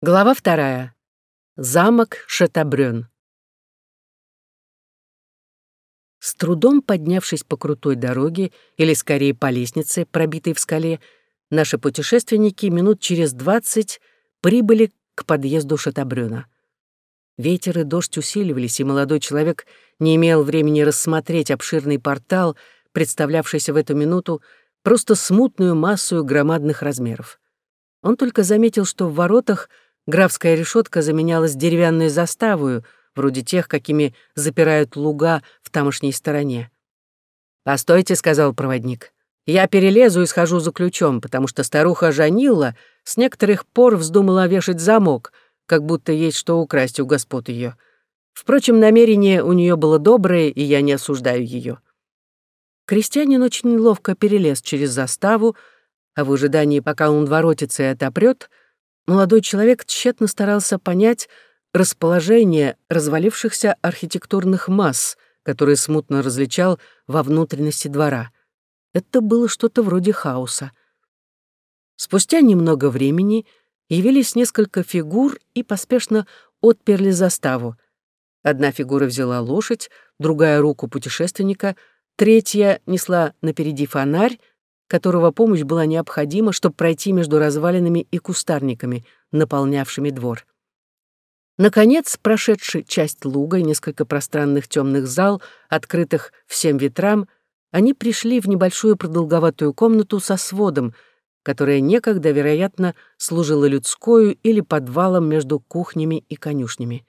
Глава вторая. Замок Шатабрён. С трудом поднявшись по крутой дороге, или скорее по лестнице, пробитой в скале, наши путешественники минут через двадцать прибыли к подъезду Шатабрёна. Ветер и дождь усиливались, и молодой человек не имел времени рассмотреть обширный портал, представлявшийся в эту минуту просто смутную массу громадных размеров. Он только заметил, что в воротах — Графская решетка заменялась деревянной заставою, вроде тех, какими запирают луга в тамошней стороне. «Постойте», — сказал проводник, — «я перелезу и схожу за ключом, потому что старуха Жанилла с некоторых пор вздумала вешать замок, как будто есть что украсть у господ ее. Впрочем, намерение у нее было доброе, и я не осуждаю ее. Крестьянин очень ловко перелез через заставу, а в ожидании, пока он воротится и отопрет, молодой человек тщетно старался понять расположение развалившихся архитектурных масс, которые смутно различал во внутренности двора. Это было что-то вроде хаоса. Спустя немного времени явились несколько фигур и поспешно отперли заставу. Одна фигура взяла лошадь, другая — руку путешественника, третья несла напереди фонарь, которого помощь была необходима, чтобы пройти между развалинами и кустарниками, наполнявшими двор. Наконец, прошедший часть луга и несколько пространных темных зал, открытых всем ветрам, они пришли в небольшую продолговатую комнату со сводом, которая некогда, вероятно, служила людскою или подвалом между кухнями и конюшнями.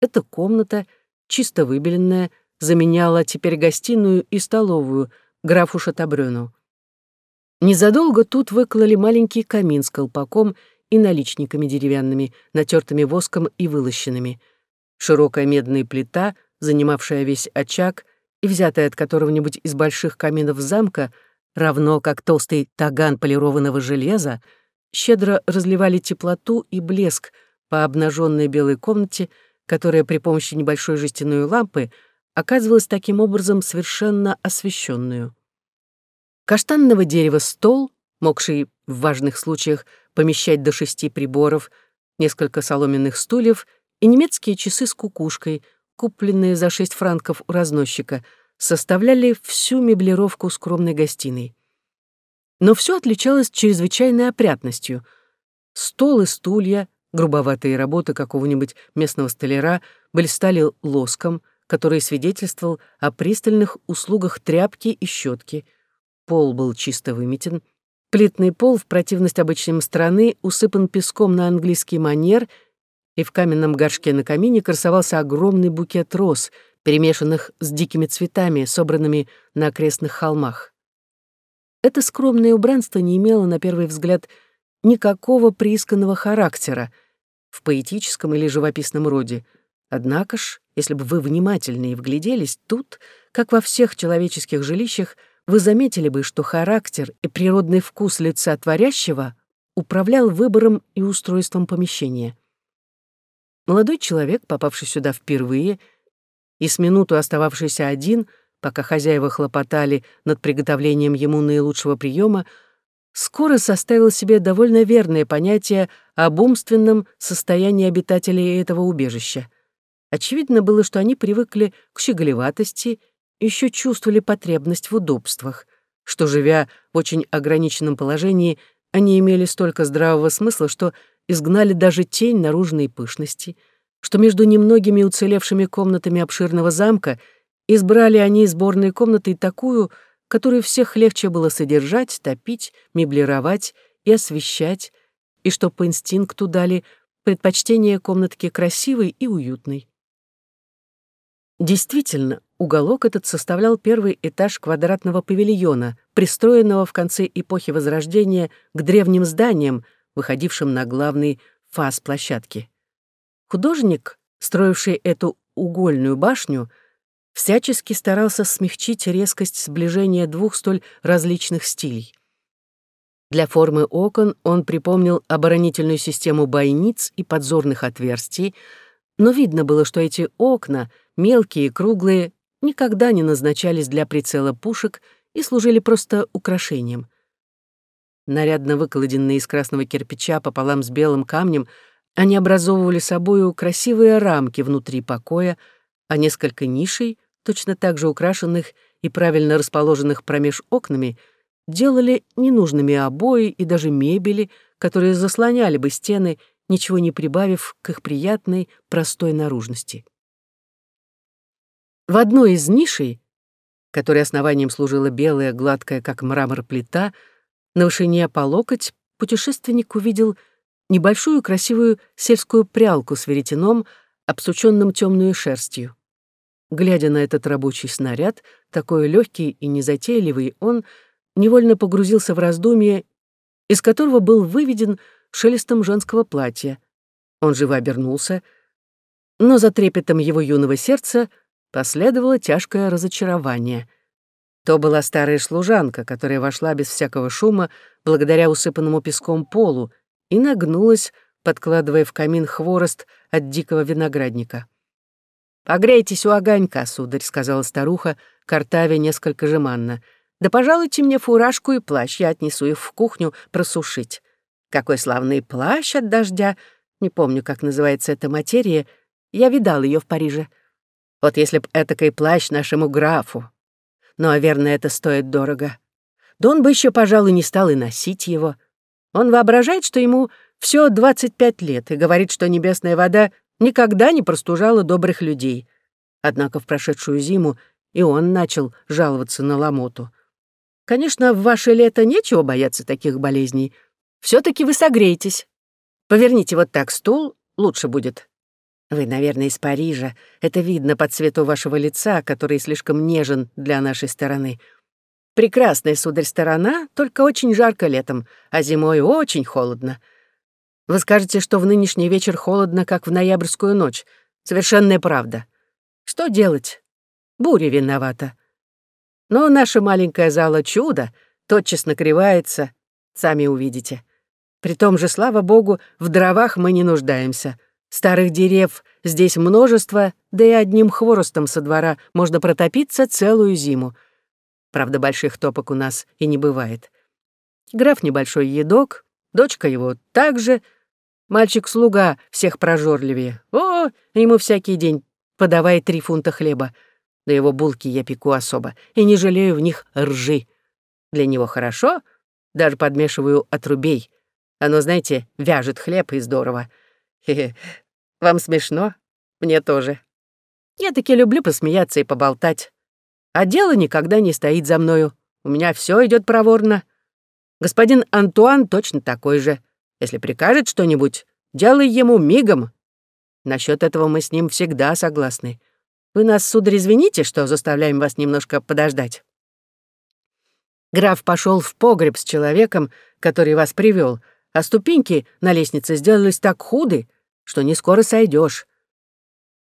Эта комната, чисто выбеленная, заменяла теперь гостиную и столовую графу Шатабрёну. Незадолго тут выклали маленький камин с колпаком и наличниками деревянными, натертыми воском и вылощенными. Широкая медная плита, занимавшая весь очаг и взятая от которого-нибудь из больших каминов замка, равно как толстый таган полированного железа, щедро разливали теплоту и блеск по обнаженной белой комнате, которая при помощи небольшой жестяной лампы оказывалась таким образом совершенно освещенную каштанного дерева стол, могший в важных случаях помещать до шести приборов, несколько соломенных стульев и немецкие часы с кукушкой, купленные за шесть франков у разносчика, составляли всю меблировку скромной гостиной. Но все отличалось чрезвычайной опрятностью. Стол и стулья, грубоватые работы какого-нибудь местного столяра, блистали лоском, который свидетельствовал о пристальных услугах тряпки и щетки — Пол был чисто выметен. Плитный пол, в противность обычным страны, усыпан песком на английский манер, и в каменном горшке на камине красовался огромный букет роз, перемешанных с дикими цветами, собранными на окрестных холмах. Это скромное убранство не имело, на первый взгляд, никакого приисканного характера в поэтическом или живописном роде. Однако ж, если бы вы внимательнее вгляделись, тут, как во всех человеческих жилищах, вы заметили бы, что характер и природный вкус лица творящего управлял выбором и устройством помещения. Молодой человек, попавший сюда впервые и с минуту остававшийся один, пока хозяева хлопотали над приготовлением ему наилучшего приема, скоро составил себе довольно верное понятие об умственном состоянии обитателей этого убежища. Очевидно было, что они привыкли к щеголеватости еще чувствовали потребность в удобствах, что, живя в очень ограниченном положении, они имели столько здравого смысла, что изгнали даже тень наружной пышности, что между немногими уцелевшими комнатами обширного замка избрали они сборной комнатой такую, которую всех легче было содержать, топить, меблировать и освещать, и что по инстинкту дали предпочтение комнатке красивой и уютной. Действительно, уголок этот составлял первый этаж квадратного павильона, пристроенного в конце эпохи Возрождения к древним зданиям, выходившим на главный фас площадки. Художник, строивший эту угольную башню, всячески старался смягчить резкость сближения двух столь различных стилей. Для формы окон он припомнил оборонительную систему бойниц и подзорных отверстий, но видно было, что эти окна — мелкие и круглые, никогда не назначались для прицела пушек и служили просто украшением. Нарядно выкладенные из красного кирпича пополам с белым камнем, Они образовывали собою красивые рамки внутри покоя, а несколько нишей, точно так же украшенных и правильно расположенных промеж окнами, делали ненужными обои и даже мебели, которые заслоняли бы стены, ничего не прибавив к их приятной, простой наружности. В одной из нишей, которой основанием служила белая, гладкая, как мрамор, плита, на вышине по локоть путешественник увидел небольшую красивую сельскую прялку с веретеном, обсученным темную шерстью. Глядя на этот рабочий снаряд, такой легкий и незатейливый, он невольно погрузился в раздумье, из которого был выведен шелестом женского платья. Он живо обернулся, но за трепетом его юного сердца последовало тяжкое разочарование. То была старая служанка, которая вошла без всякого шума благодаря усыпанному песком полу и нагнулась, подкладывая в камин хворост от дикого виноградника. «Погрейтесь у огонька, сударь», — сказала старуха, картавя несколько жеманно. «Да пожалуйте мне фуражку и плащ, я отнесу их в кухню просушить. Какой славный плащ от дождя! Не помню, как называется эта материя. Я видал ее в Париже. Вот если б этакой плащ нашему графу. Но, наверное, это стоит дорого. Да он бы еще, пожалуй, не стал и носить его. Он воображает, что ему все 25 лет и говорит, что небесная вода никогда не простужала добрых людей. Однако в прошедшую зиму и он начал жаловаться на ломоту. Конечно, в ваше лето нечего бояться таких болезней — все таки вы согреетесь. Поверните вот так стул, лучше будет. Вы, наверное, из Парижа. Это видно по цвету вашего лица, который слишком нежен для нашей стороны. Прекрасная, сударь, сторона, только очень жарко летом, а зимой очень холодно. Вы скажете, что в нынешний вечер холодно, как в ноябрьскую ночь. Совершенная правда. Что делать? Буря виновата. Но наша маленькая зала чудо тотчас накревается, сами увидите. При том же, слава богу, в дровах мы не нуждаемся. Старых дерев здесь множество, да и одним хворостом со двора можно протопиться целую зиму. Правда, больших топок у нас и не бывает. Граф небольшой едок, дочка его также, мальчик-слуга всех прожорливее. О, ему всякий день подавай три фунта хлеба. Да его булки я пеку особо, и не жалею в них ржи. Для него хорошо, даже подмешиваю отрубей — оно, знаете, вяжет хлеб и здорово. Хе -хе. Вам смешно? Мне тоже. Я таки люблю посмеяться и поболтать. А дело никогда не стоит за мною. У меня все идет проворно. Господин Антуан точно такой же. Если прикажет что-нибудь, делай ему мигом. Насчет этого мы с ним всегда согласны. Вы нас, сударь, извините, что заставляем вас немножко подождать. Граф пошел в погреб с человеком, который вас привел, а ступеньки на лестнице сделались так худы, что не скоро сойдешь.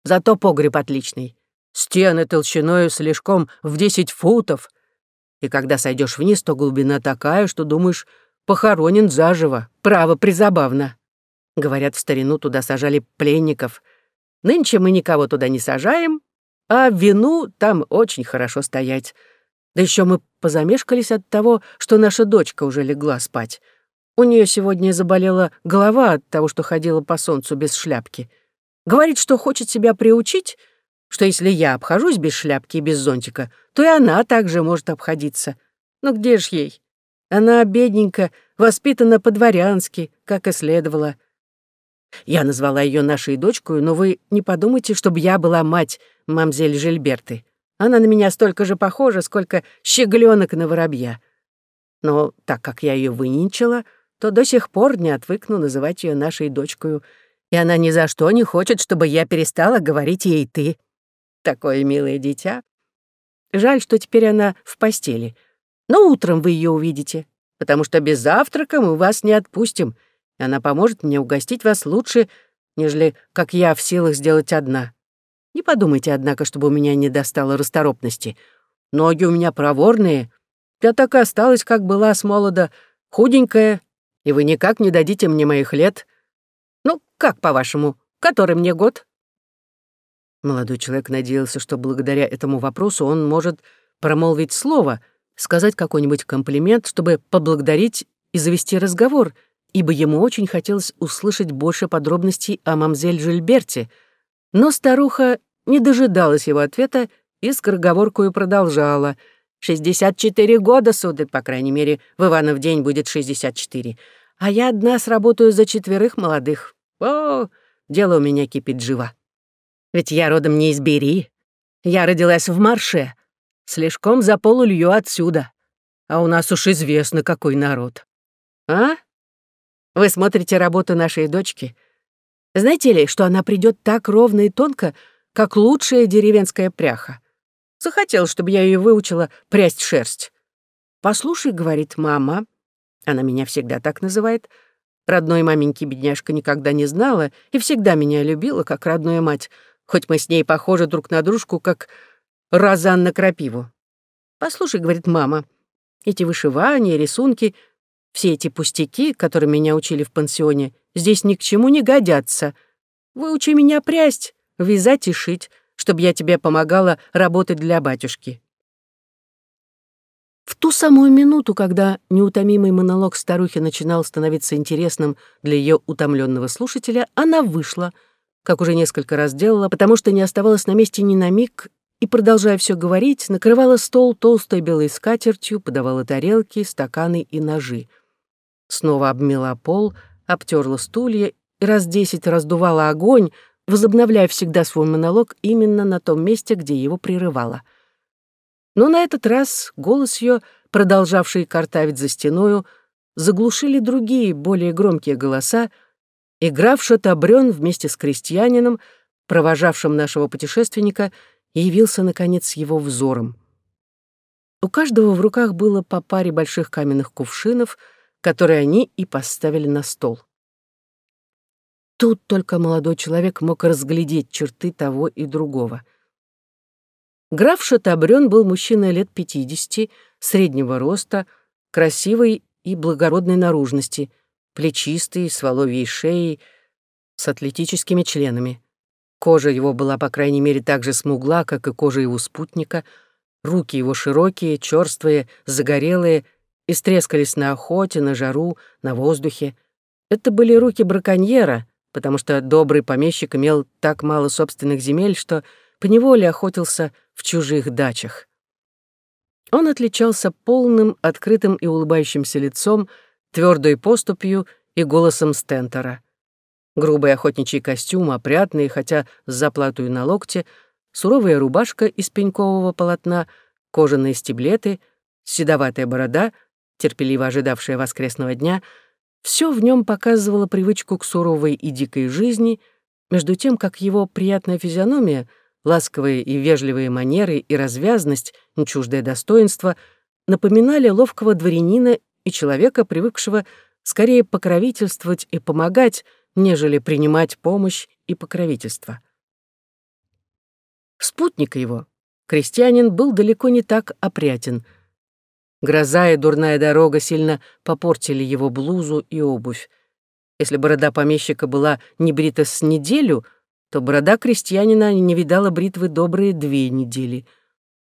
Зато погреб отличный. Стены толщиной слишком в десять футов. И когда сойдешь вниз, то глубина такая, что думаешь, похоронен заживо. Право, призабавно. Говорят, в старину туда сажали пленников. Нынче мы никого туда не сажаем, а вину там очень хорошо стоять. Да еще мы позамешкались от того, что наша дочка уже легла спать. У нее сегодня заболела голова от того, что ходила по солнцу без шляпки. Говорит, что хочет себя приучить, что если я обхожусь без шляпки и без зонтика, то и она также может обходиться. Но где ж ей? Она бедненько, воспитана по-дворянски, как и следовало. Я назвала ее нашей дочкой, но вы не подумайте, чтобы я была мать мамзель Жильберты. Она на меня столько же похожа, сколько щеглёнок на воробья. Но так как я ее выненчила, то до сих пор не отвыкну называть ее нашей дочкою, и она ни за что не хочет, чтобы я перестала говорить ей «ты». Такое милое дитя. Жаль, что теперь она в постели. Но утром вы ее увидите, потому что без завтрака мы вас не отпустим, и она поможет мне угостить вас лучше, нежели как я в силах сделать одна. Не подумайте, однако, чтобы у меня не достало расторопности. Ноги у меня проворные. Я так и осталась, как была с молода, худенькая, и вы никак не дадите мне моих лет. Ну, как, по-вашему, который мне год?» Молодой человек надеялся, что благодаря этому вопросу он может промолвить слово, сказать какой-нибудь комплимент, чтобы поблагодарить и завести разговор, ибо ему очень хотелось услышать больше подробностей о мамзель Жильберте, но старуха не дожидалась его ответа и скороговоркую продолжала. «Шестьдесят четыре года, сударь, по крайней мере, в Иванов день будет шестьдесят четыре. А я одна сработаю за четверых молодых. О, дело у меня кипит живо. Ведь я родом не из Бери. Я родилась в Марше. Слишком за полулью отсюда. А у нас уж известно, какой народ. А? Вы смотрите работу нашей дочки. Знаете ли, что она придет так ровно и тонко, как лучшая деревенская пряха? Захотел, чтобы я ее выучила прясть шерсть. «Послушай», — говорит мама, она меня всегда так называет, родной маменьки бедняжка никогда не знала и всегда меня любила, как родную мать, хоть мы с ней похожи друг на дружку, как розан на крапиву. «Послушай», — говорит мама, — «эти вышивания, рисунки — все эти пустяки, которые меня учили в пансионе, здесь ни к чему не годятся. Выучи меня прясть, вязать и шить, чтобы я тебе помогала работать для батюшки». В ту самую минуту, когда неутомимый монолог старухи начинал становиться интересным для ее утомленного слушателя, она вышла, как уже несколько раз делала, потому что не оставалась на месте ни на миг и, продолжая все говорить, накрывала стол толстой белой скатертью, подавала тарелки, стаканы и ножи снова обмела пол, обтерла стулья и раз десять раздувала огонь, возобновляя всегда свой монолог именно на том месте, где его прерывала. Но на этот раз голос ее, продолжавший картавить за стеною, заглушили другие, более громкие голоса, и граф Шатабрён вместе с крестьянином, провожавшим нашего путешественника, явился, наконец, его взором. У каждого в руках было по паре больших каменных кувшинов — который они и поставили на стол. Тут только молодой человек мог разглядеть черты того и другого. Граф Шатабрён был мужчина лет пятидесяти, среднего роста, красивой и благородной наружности, плечистый, с воловьей шеей, с атлетическими членами. Кожа его была, по крайней мере, так же смугла, как и кожа его спутника, руки его широкие, чёрствые, загорелые — истрескались на охоте, на жару, на воздухе. Это были руки браконьера, потому что добрый помещик имел так мало собственных земель, что поневоле охотился в чужих дачах. Он отличался полным, открытым и улыбающимся лицом, твердой поступью и голосом Стентера. Грубый охотничий костюм, опрятный, хотя с заплатою на локте, суровая рубашка из пенькового полотна, кожаные стеблеты, седоватая борода — терпеливо ожидавшая воскресного дня, все в нем показывало привычку к суровой и дикой жизни, между тем, как его приятная физиономия, ласковые и вежливые манеры и развязность, нечуждое достоинство, напоминали ловкого дворянина и человека, привыкшего скорее покровительствовать и помогать, нежели принимать помощь и покровительство. Спутник его, крестьянин, был далеко не так опрятен — Гроза и дурная дорога сильно попортили его блузу и обувь. Если борода помещика была не брита с неделю, то борода крестьянина не видала бритвы добрые две недели.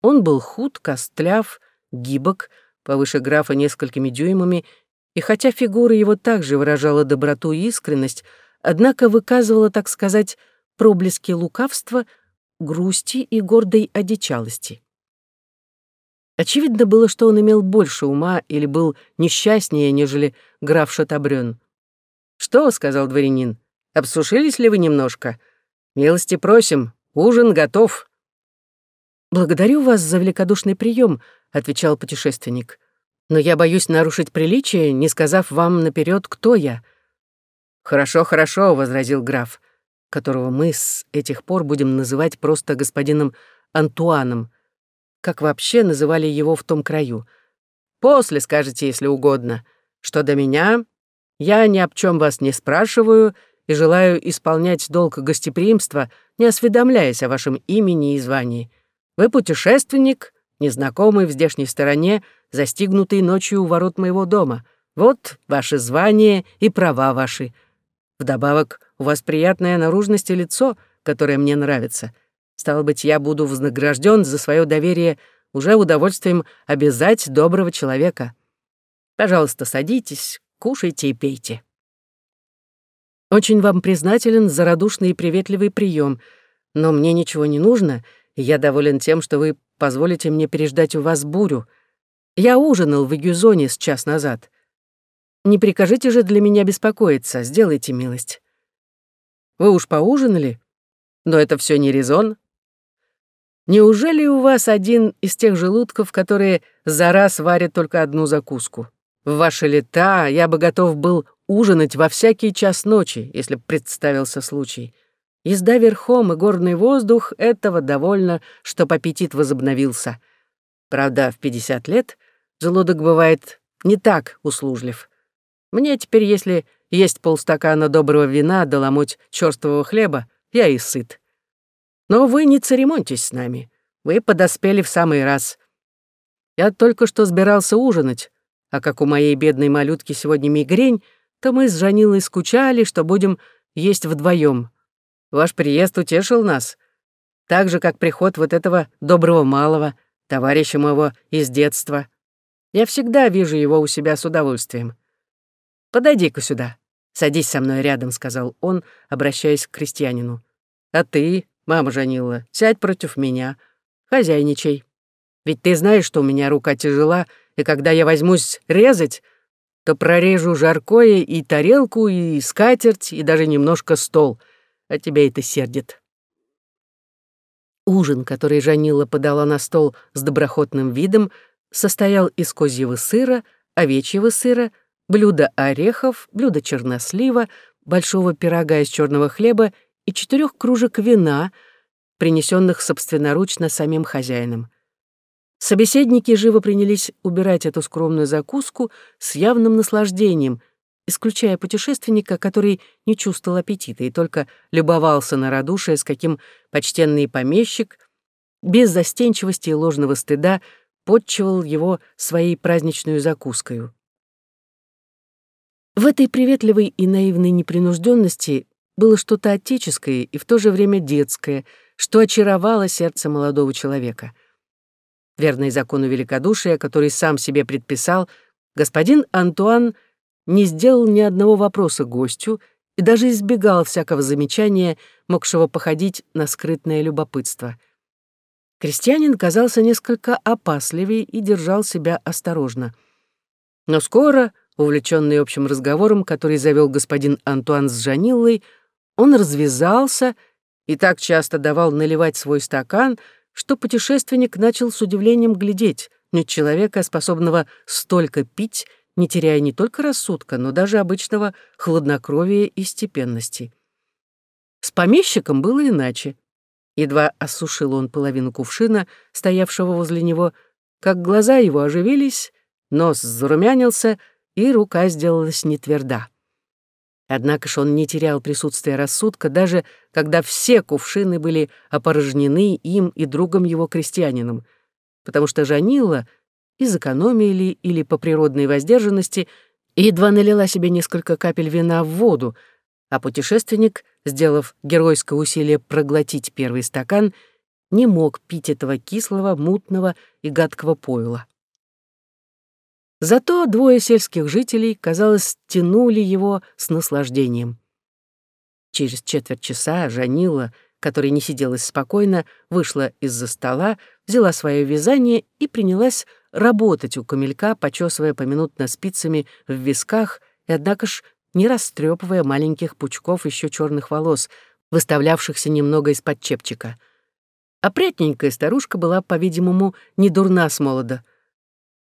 Он был худ, костляв, гибок, повыше графа несколькими дюймами, и хотя фигура его также выражала доброту и искренность, однако выказывала, так сказать, проблески лукавства, грусти и гордой одичалости. Очевидно было, что он имел больше ума или был несчастнее, нежели граф Шатабрён. «Что?» — сказал дворянин. «Обсушились ли вы немножко? Милости просим, ужин готов». «Благодарю вас за великодушный прием», — отвечал путешественник. «Но я боюсь нарушить приличие, не сказав вам наперед, кто я». «Хорошо, хорошо», — возразил граф, которого мы с этих пор будем называть просто господином Антуаном, как вообще называли его в том краю. После скажете, если угодно. Что до меня, я ни об чем вас не спрашиваю и желаю исполнять долг гостеприимства, не осведомляясь о вашем имени и звании. Вы путешественник, незнакомый в здешней стороне, застигнутый ночью у ворот моего дома. Вот ваше звание и права ваши. Вдобавок, у вас приятная наружность и лицо, которое мне нравится — Стало быть, я буду вознагражден за свое доверие уже удовольствием обязать доброго человека. Пожалуйста, садитесь, кушайте и пейте. Очень вам признателен за радушный и приветливый прием, но мне ничего не нужно, и я доволен тем, что вы позволите мне переждать у вас бурю. Я ужинал в Эгюзоне с час назад. Не прикажите же для меня беспокоиться, сделайте милость. Вы уж поужинали? Но это все не резон. Неужели у вас один из тех желудков, которые за раз варят только одну закуску? В ваши лета я бы готов был ужинать во всякий час ночи, если б представился случай. Езда верхом и горный воздух — этого довольно, чтоб аппетит возобновился. Правда, в 50 лет желудок бывает не так услужлив. Мне теперь, если есть полстакана доброго вина да ломоть чёрствого хлеба, я и сыт. Но вы не церемоньтесь с нами. Вы подоспели в самый раз. Я только что сбирался ужинать, а как у моей бедной малютки сегодня мигрень, то мы с Жанилой скучали, что будем есть вдвоем. Ваш приезд утешил нас, так же, как приход вот этого доброго малого, товарища моего из детства. Я всегда вижу его у себя с удовольствием. Подойди-ка сюда. Садись со мной рядом, сказал он, обращаясь к крестьянину. А ты, мама Жанила, сядь против меня. Хозяйничай. Ведь ты знаешь, что у меня рука тяжела, и когда я возьмусь резать, то прорежу жаркое и тарелку, и скатерть, и даже немножко стол. А тебя это сердит. Ужин, который Жанила подала на стол с доброхотным видом, состоял из козьего сыра, овечьего сыра, блюда орехов, блюда чернослива, большого пирога из черного хлеба и четырех кружек вина, принесенных собственноручно самим хозяином. Собеседники живо принялись убирать эту скромную закуску с явным наслаждением, исключая путешественника, который не чувствовал аппетита и только любовался на радушие, с каким почтенный помещик, без застенчивости и ложного стыда, подчивал его своей праздничной закуской. В этой приветливой и наивной непринужденности было что-то отеческое и в то же время детское, что очаровало сердце молодого человека — верный закону великодушия, который сам себе предписал, господин Антуан не сделал ни одного вопроса гостю и даже избегал всякого замечания, могшего походить на скрытное любопытство. Крестьянин казался несколько опасливее и держал себя осторожно. Но скоро, увлеченный общим разговором, который завел господин Антуан с Жаниллой, он развязался и так часто давал наливать свой стакан, что путешественник начал с удивлением глядеть на человека, способного столько пить, не теряя не только рассудка, но даже обычного хладнокровия и степенности. С помещиком было иначе. Едва осушил он половину кувшина, стоявшего возле него, как глаза его оживились, нос зарумянился, и рука сделалась нетверда. Однако ж он не терял присутствия рассудка, даже когда все кувшины были опорожнены им и другом его крестьянином, потому что Жанила из экономии ли или по природной воздержанности едва налила себе несколько капель вина в воду, а путешественник, сделав геройское усилие проглотить первый стакан, не мог пить этого кислого, мутного и гадкого пойла. Зато двое сельских жителей, казалось, тянули его с наслаждением. Через четверть часа Жанила, которая не сиделась спокойно, вышла из-за стола, взяла свое вязание и принялась работать у камелька, почесывая поминутно спицами в висках и, однако ж, не растрепывая маленьких пучков еще черных волос, выставлявшихся немного из-под чепчика. Опрятненькая старушка была, по-видимому, не дурна с молода —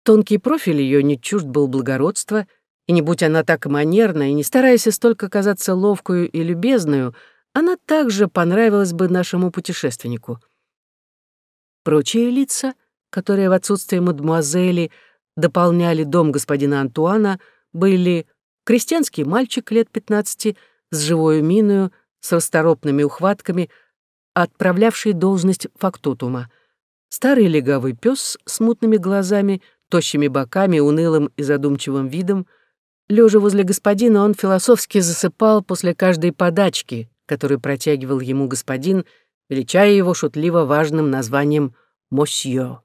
Тонкий профиль ее не чужд был благородства, и не будь она так манерна и не стараясь столько казаться ловкую и любезную, она также понравилась бы нашему путешественнику. Прочие лица, которые в отсутствие мадемуазели дополняли дом господина Антуана, были крестьянский мальчик лет пятнадцати с живой миною, с расторопными ухватками, отправлявший должность фактотума, старый легавый пес с мутными глазами, тощими боками, унылым и задумчивым видом. Лежа возле господина, он философски засыпал после каждой подачки, которую протягивал ему господин, величая его шутливо важным названием «Мосье».